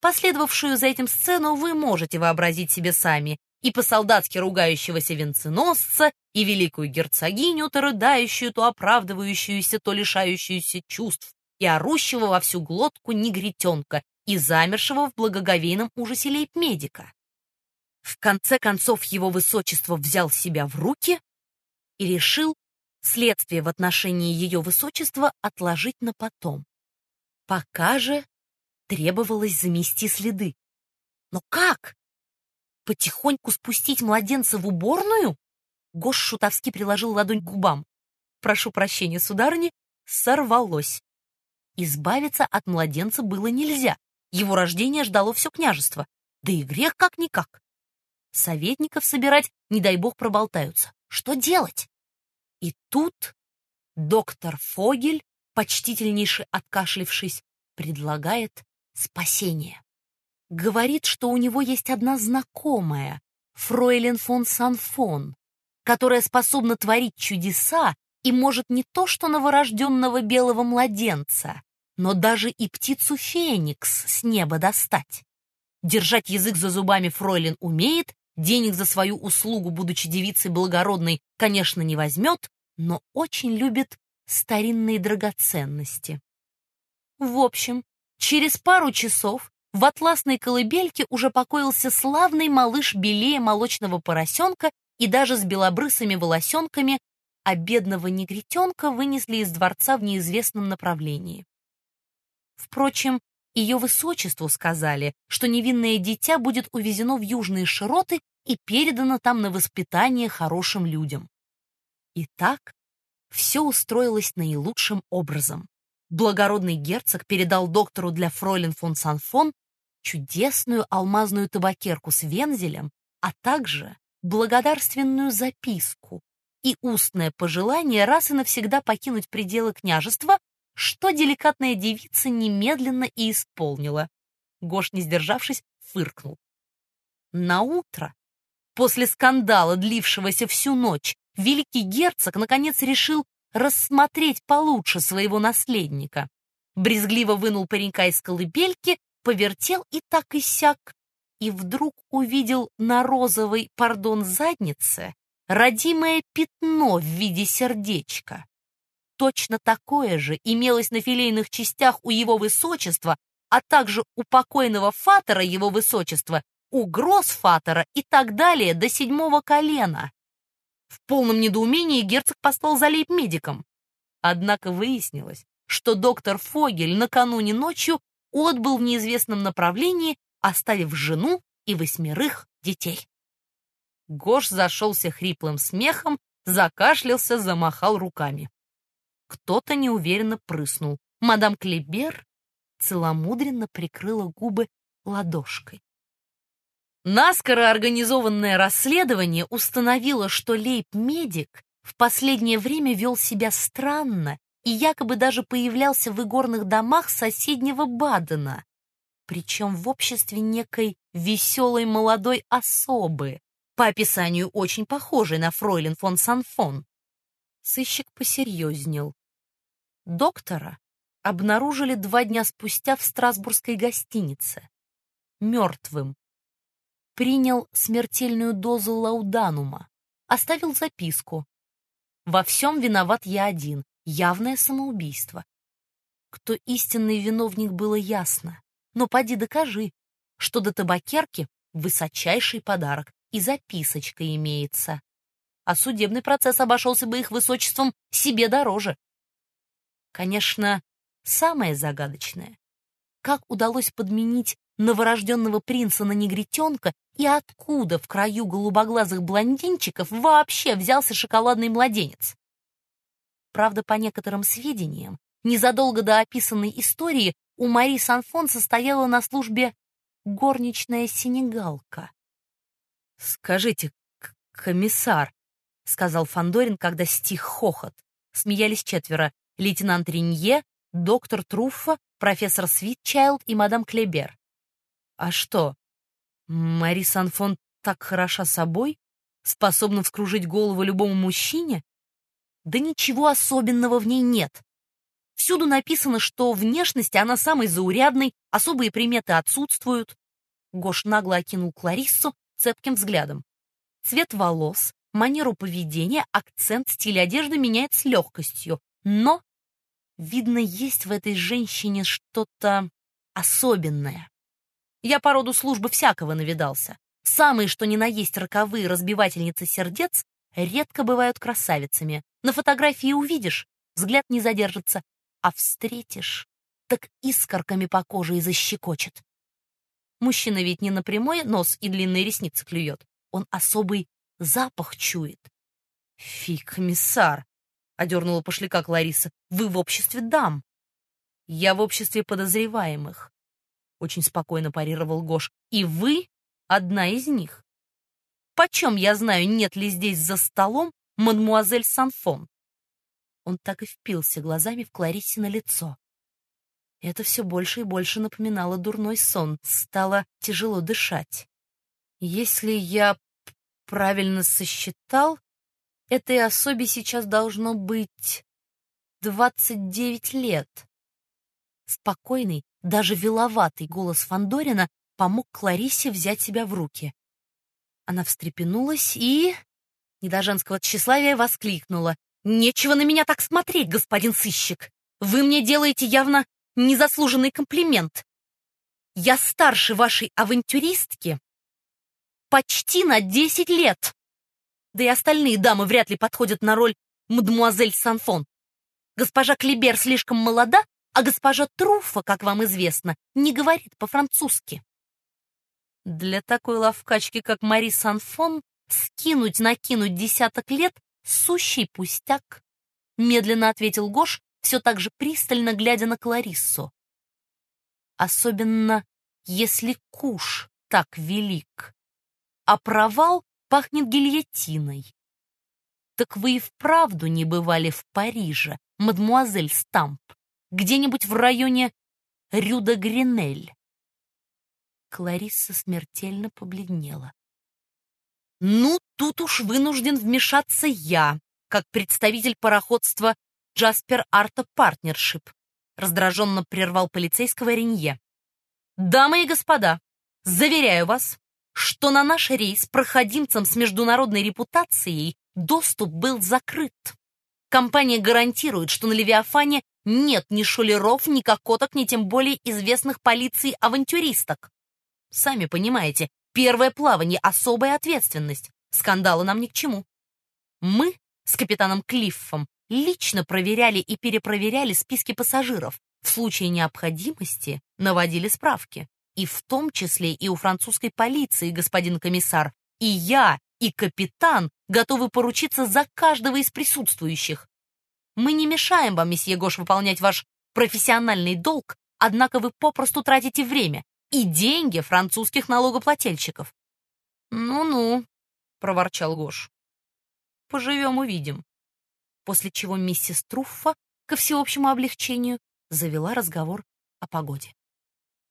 Последовавшую за этим сцену вы можете вообразить себе сами, и по-солдатски ругающегося венценосца, и великую герцогиню, то рыдающую, то оправдывающуюся, то лишающуюся чувств, и орущего во всю глотку негритенка, и замершего в благоговейном ужасе лейб-медика. В конце концов его высочество взял себя в руки и решил следствие в отношении ее высочества отложить на потом. Пока же требовалось замести следы. Но как? Потихоньку спустить младенца в уборную? Гош шутовски приложил ладонь к губам. Прошу прощения, сударыни, сорвалось. Избавиться от младенца было нельзя. Его рождение ждало все княжество. Да и грех как-никак. Советников собирать, не дай бог, проболтаются. Что делать? И тут доктор Фогель, почтительнейше откашлившись, предлагает спасение. Говорит, что у него есть одна знакомая, фройлен фон Санфон, которая способна творить чудеса и может не то что новорожденного белого младенца, но даже и птицу Феникс с неба достать. Держать язык за зубами фройлен умеет, денег за свою услугу, будучи девицей благородной, конечно, не возьмет, но очень любит старинные драгоценности. В общем, через пару часов в атласной колыбельке уже покоился славный малыш белее молочного поросенка и даже с белобрысыми волосенками, а бедного негритенка вынесли из дворца в неизвестном направлении. Впрочем, ее высочеству сказали, что невинное дитя будет увезено в южные широты и передано там на воспитание хорошим людям. Итак, все устроилось наилучшим образом. Благородный герцог передал доктору для фройлен фон Санфон чудесную алмазную табакерку с вензелем, а также благодарственную записку и устное пожелание раз и навсегда покинуть пределы княжества что деликатная девица немедленно и исполнила. Гош, не сдержавшись, фыркнул. На утро, после скандала, длившегося всю ночь, великий герцог наконец решил рассмотреть получше своего наследника. Брезгливо вынул паренька из колыбельки, повертел и так и сяк, и вдруг увидел на розовой, пардон, заднице родимое пятно в виде сердечка. Точно такое же имелось на филейных частях у его высочества, а также у покойного фатора его высочества, у гроссфатора и так далее до седьмого колена. В полном недоумении герцог послал за лейб-медиком. Однако выяснилось, что доктор Фогель накануне ночью отбыл в неизвестном направлении, оставив жену и восьмерых детей. Гош зашелся хриплым смехом, закашлялся, замахал руками. Кто-то неуверенно прыснул. Мадам Клебер целомудренно прикрыла губы ладошкой. Наскоро организованное расследование установило, что лейб-медик в последнее время вел себя странно и якобы даже появлялся в игорных домах соседнего Бадена, причем в обществе некой веселой молодой особы, по описанию очень похожей на фройлен фон Санфон. Сыщик посерьезнел. Доктора обнаружили два дня спустя в Страсбургской гостинице. Мертвым. Принял смертельную дозу лауданума. Оставил записку. Во всем виноват я один. Явное самоубийство. Кто истинный виновник, было ясно. Но поди докажи, что до табакерки высочайший подарок и записочка имеется. А судебный процесс обошелся бы их высочеством себе дороже. Конечно, самое загадочное — как удалось подменить новорожденного принца на негритенка и откуда в краю голубоглазых блондинчиков вообще взялся шоколадный младенец. Правда, по некоторым сведениям, незадолго до описанной истории у Мари Санфон состояла на службе горничная сенегалка. «Скажите, комиссар», — сказал Фандорин, когда стих хохот. Смеялись четверо лейтенант Ринье, доктор Труффа, профессор Свитчайлд и мадам Клебер. А что, Мари Санфон так хороша собой? Способна вскружить голову любому мужчине? Да ничего особенного в ней нет. Всюду написано, что внешности она самой заурядной, особые приметы отсутствуют. Гош нагло окинул Клариссу цепким взглядом. Цвет волос, манеру поведения, акцент, стиль одежды меняет с легкостью. Но, видно, есть в этой женщине что-то особенное. Я по роду службы всякого навидался. Самые, что ни на есть роковые разбивательницы сердец, редко бывают красавицами. На фотографии увидишь, взгляд не задержится, а встретишь, так искорками по коже и защекочет. Мужчина ведь не напрямой нос и длинные ресницы клюет, он особый запах чует. «Фи, комиссар!» — одернула пошляка Клариса. «Вы в обществе дам!» «Я в обществе подозреваемых», — очень спокойно парировал Гош. «И вы одна из них. Почем я знаю, нет ли здесь за столом мадмуазель Санфон?» Он так и впился глазами в Кларисе на лицо. Это все больше и больше напоминало дурной сон, стало тяжело дышать. Если я правильно сосчитал, этой особе сейчас должно быть двадцать девять лет. Спокойный, даже виловатый голос Фандорина помог Кларисе взять себя в руки. Она встрепенулась и, не до женского тщеславия, воскликнула. «Нечего на меня так смотреть, господин сыщик! Вы мне делаете явно незаслуженный комплимент. Я старше вашей авантюристки почти на десять лет. Да и остальные дамы вряд ли подходят на роль мадемуазель Санфон. Госпожа Клибер слишком молода, а госпожа Труфа, как вам известно, не говорит по-французски. Для такой ловкачки, как Мари Санфон, скинуть-накинуть десяток лет — сущий пустяк, — медленно ответил Гош, все так же пристально глядя на Клариссу. Особенно, если куш так велик, а провал пахнет гильотиной. Так вы и вправду не бывали в Париже, мадмуазель Стамп, где-нибудь в районе Рюда-Гринель. Кларисса смертельно побледнела. «Ну, тут уж вынужден вмешаться я, как представитель пароходства Джаспер Арта Партнершип», раздраженно прервал полицейского Ренье. «Дамы и господа, заверяю вас, что на наш рейс проходимцам с международной репутацией доступ был закрыт. Компания гарантирует, что на Левиафане нет ни шулеров, ни кокоток, ни тем более известных полиции авантюристок. Сами понимаете, первое плавание — особая ответственность. Скандалы нам ни к чему. Мы с капитаном Клиффом лично проверяли и перепроверяли списки пассажиров. В случае необходимости наводили справки. И в том числе и у французской полиции, господин комиссар. И я, и капитан готовы поручиться за каждого из присутствующих. Мы не мешаем вам, месье Гош, выполнять ваш профессиональный долг, однако вы попросту тратите время и деньги французских налогоплательщиков. «Ну-ну», — проворчал Гош. «Поживем-увидим». После чего миссис Труффа, ко всеобщему облегчению, завела разговор о погоде.